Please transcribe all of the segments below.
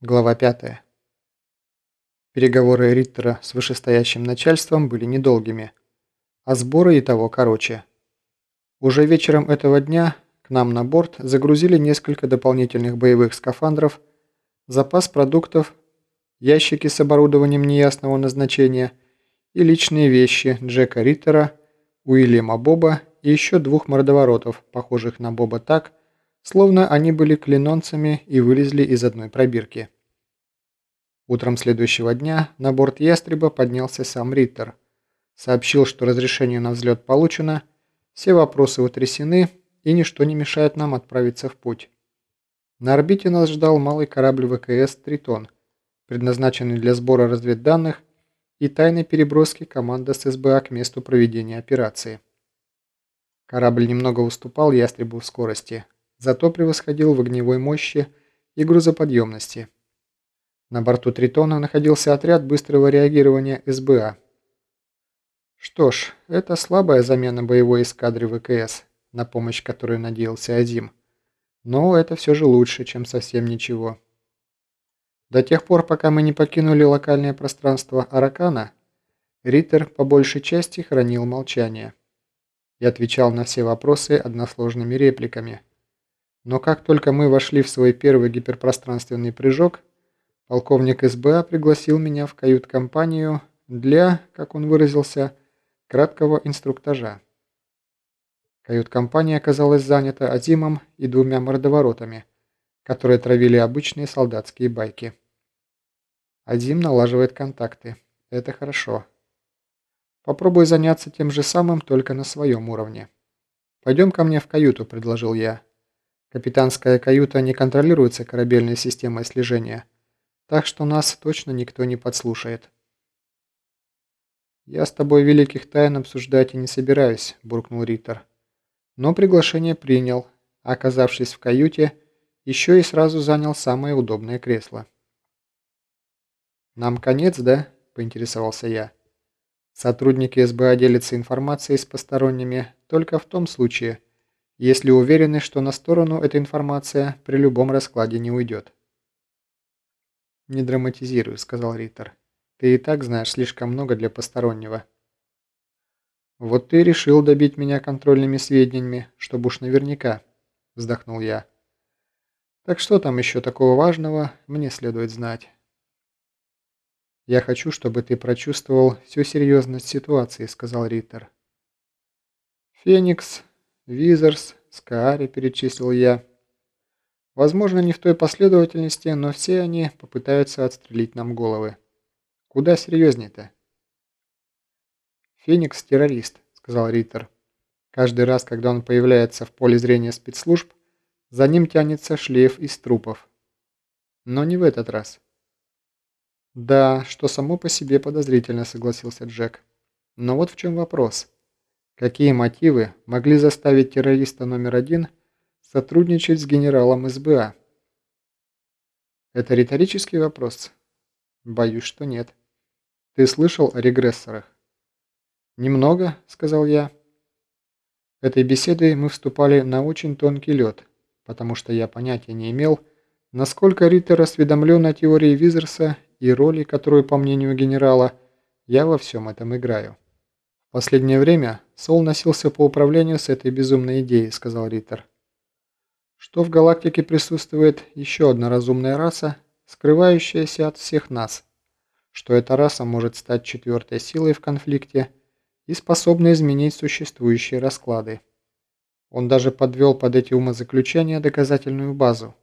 Глава 5. Переговоры Риттера с вышестоящим начальством были недолгими, а сборы и того короче. Уже вечером этого дня к нам на борт загрузили несколько дополнительных боевых скафандров, запас продуктов, ящики с оборудованием неясного назначения и личные вещи Джека Риттера, Уильяма Боба и еще двух мордоворотов, похожих на Боба так, словно они были клинонцами и вылезли из одной пробирки. Утром следующего дня на борт «Ястреба» поднялся сам Риттер. Сообщил, что разрешение на взлет получено, все вопросы утрясены и ничто не мешает нам отправиться в путь. На орбите нас ждал малый корабль ВКС «Тритон», предназначенный для сбора разведданных и тайной переброски команды с СБА к месту проведения операции. Корабль немного уступал «Ястребу» в скорости – зато превосходил в огневой мощи и грузоподъемности. На борту «Тритона» находился отряд быстрого реагирования СБА. Что ж, это слабая замена боевой эскадры ВКС, на помощь которой надеялся Азим. Но это все же лучше, чем совсем ничего. До тех пор, пока мы не покинули локальное пространство Аракана, Риттер по большей части хранил молчание и отвечал на все вопросы односложными репликами – но как только мы вошли в свой первый гиперпространственный прыжок, полковник СБА пригласил меня в кают-компанию для, как он выразился, краткого инструктажа. Кают-компания оказалась занята Азимом и двумя мордоворотами, которые травили обычные солдатские байки. Азим налаживает контакты. Это хорошо. Попробуй заняться тем же самым, только на своем уровне. «Пойдем ко мне в каюту», – предложил я. Капитанская каюта не контролируется корабельной системой слежения, так что нас точно никто не подслушает. «Я с тобой великих тайн обсуждать и не собираюсь», – буркнул Риттер. Но приглашение принял, а оказавшись в каюте, еще и сразу занял самое удобное кресло. «Нам конец, да?» – поинтересовался я. «Сотрудники СБА делятся информацией с посторонними только в том случае, если уверены, что на сторону эта информация при любом раскладе не уйдет. «Не драматизируй», — сказал Риттер. «Ты и так знаешь слишком много для постороннего». «Вот ты решил добить меня контрольными сведениями, чтобы уж наверняка», — вздохнул я. «Так что там еще такого важного, мне следует знать». «Я хочу, чтобы ты прочувствовал всю серьезность ситуации», — сказал Риттер. «Феникс Визерс, Скаари, перечислил я. Возможно, не в той последовательности, но все они попытаются отстрелить нам головы. Куда серьезнее-то? «Феникс – террорист», – сказал Риттер. «Каждый раз, когда он появляется в поле зрения спецслужб, за ним тянется шлейф из трупов. Но не в этот раз». «Да, что само по себе подозрительно», – согласился Джек. «Но вот в чем вопрос». Какие мотивы могли заставить террориста номер один сотрудничать с генералом СБА? Это риторический вопрос? Боюсь, что нет. Ты слышал о регрессорах? Немного, сказал я. Этой беседой мы вступали на очень тонкий лед, потому что я понятия не имел, насколько Риттер осведомлен о теории Визерса и роли, которую, по мнению генерала, я во всем этом играю. Последнее время Сол носился по управлению с этой безумной идеей, сказал Риттер. Что в галактике присутствует еще одна разумная раса, скрывающаяся от всех нас. Что эта раса может стать четвертой силой в конфликте и способна изменить существующие расклады. Он даже подвел под эти умозаключения доказательную базу,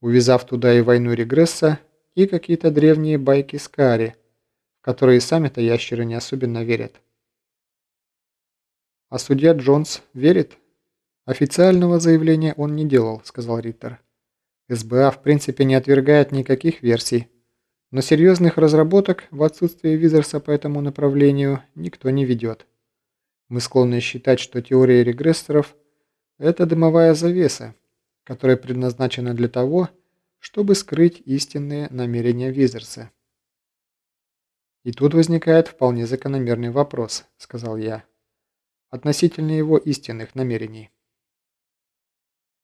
увязав туда и войну регресса, и какие-то древние байки Скари, в которые сами-то ящеры не особенно верят. «А судья Джонс верит?» «Официального заявления он не делал», — сказал Риттер. «СБА в принципе не отвергает никаких версий, но серьезных разработок в отсутствие Визерса по этому направлению никто не ведет. Мы склонны считать, что теория регрессоров – это дымовая завеса, которая предназначена для того, чтобы скрыть истинные намерения Визерса». «И тут возникает вполне закономерный вопрос», – сказал я относительно его истинных намерений.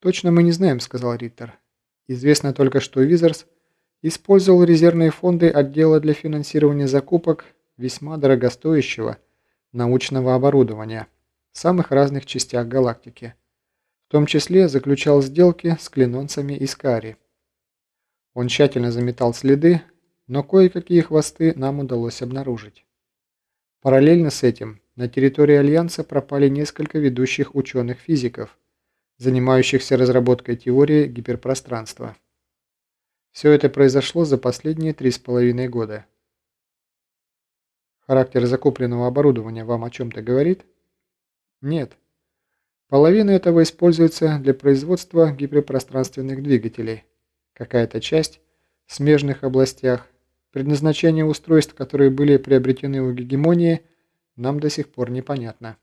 «Точно мы не знаем», — сказал Риттер. «Известно только, что Визерс использовал резервные фонды отдела для финансирования закупок весьма дорогостоящего научного оборудования в самых разных частях галактики. В том числе заключал сделки с клинонцами из Кари. Он тщательно заметал следы, но кое-какие хвосты нам удалось обнаружить. Параллельно с этим на территории Альянса пропали несколько ведущих ученых-физиков, занимающихся разработкой теории гиперпространства. Все это произошло за последние три с половиной года. Характер закупленного оборудования вам о чем-то говорит? Нет. Половина этого используется для производства гиперпространственных двигателей. Какая-то часть в смежных областях. Предназначение устройств, которые были приобретены у гегемонии, нам до сих пор непонятно.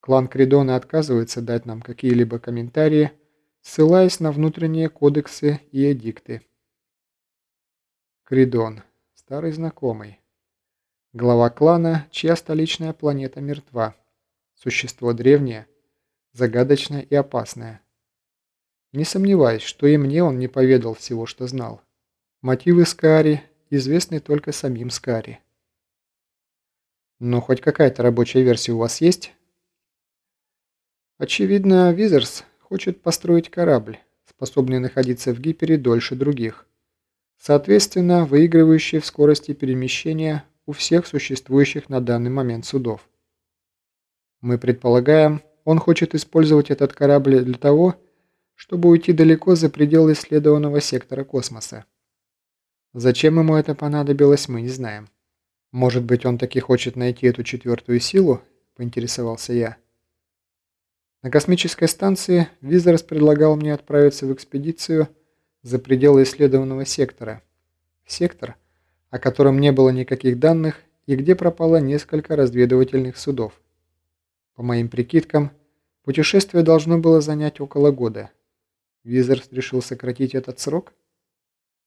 Клан Кридона отказывается дать нам какие-либо комментарии, ссылаясь на внутренние кодексы и эдикты. Кридон. Старый знакомый. Глава клана, чья столичная планета мертва. Существо древнее, загадочное и опасное. Не сомневаюсь, что и мне он не поведал всего, что знал. Мотивы Скари известны только самим Скари. Но хоть какая-то рабочая версия у вас есть? Очевидно, Визерс хочет построить корабль, способный находиться в гипере дольше других. Соответственно, выигрывающий в скорости перемещения у всех существующих на данный момент судов. Мы предполагаем, он хочет использовать этот корабль для того, чтобы уйти далеко за пределы исследованного сектора космоса. Зачем ему это понадобилось, мы не знаем. Может быть, он таки хочет найти эту четвертую силу, поинтересовался я. На космической станции Визерс предлагал мне отправиться в экспедицию за пределы исследованного сектора. Сектор, о котором не было никаких данных и где пропало несколько разведывательных судов. По моим прикидкам, путешествие должно было занять около года. Визерс решил сократить этот срок –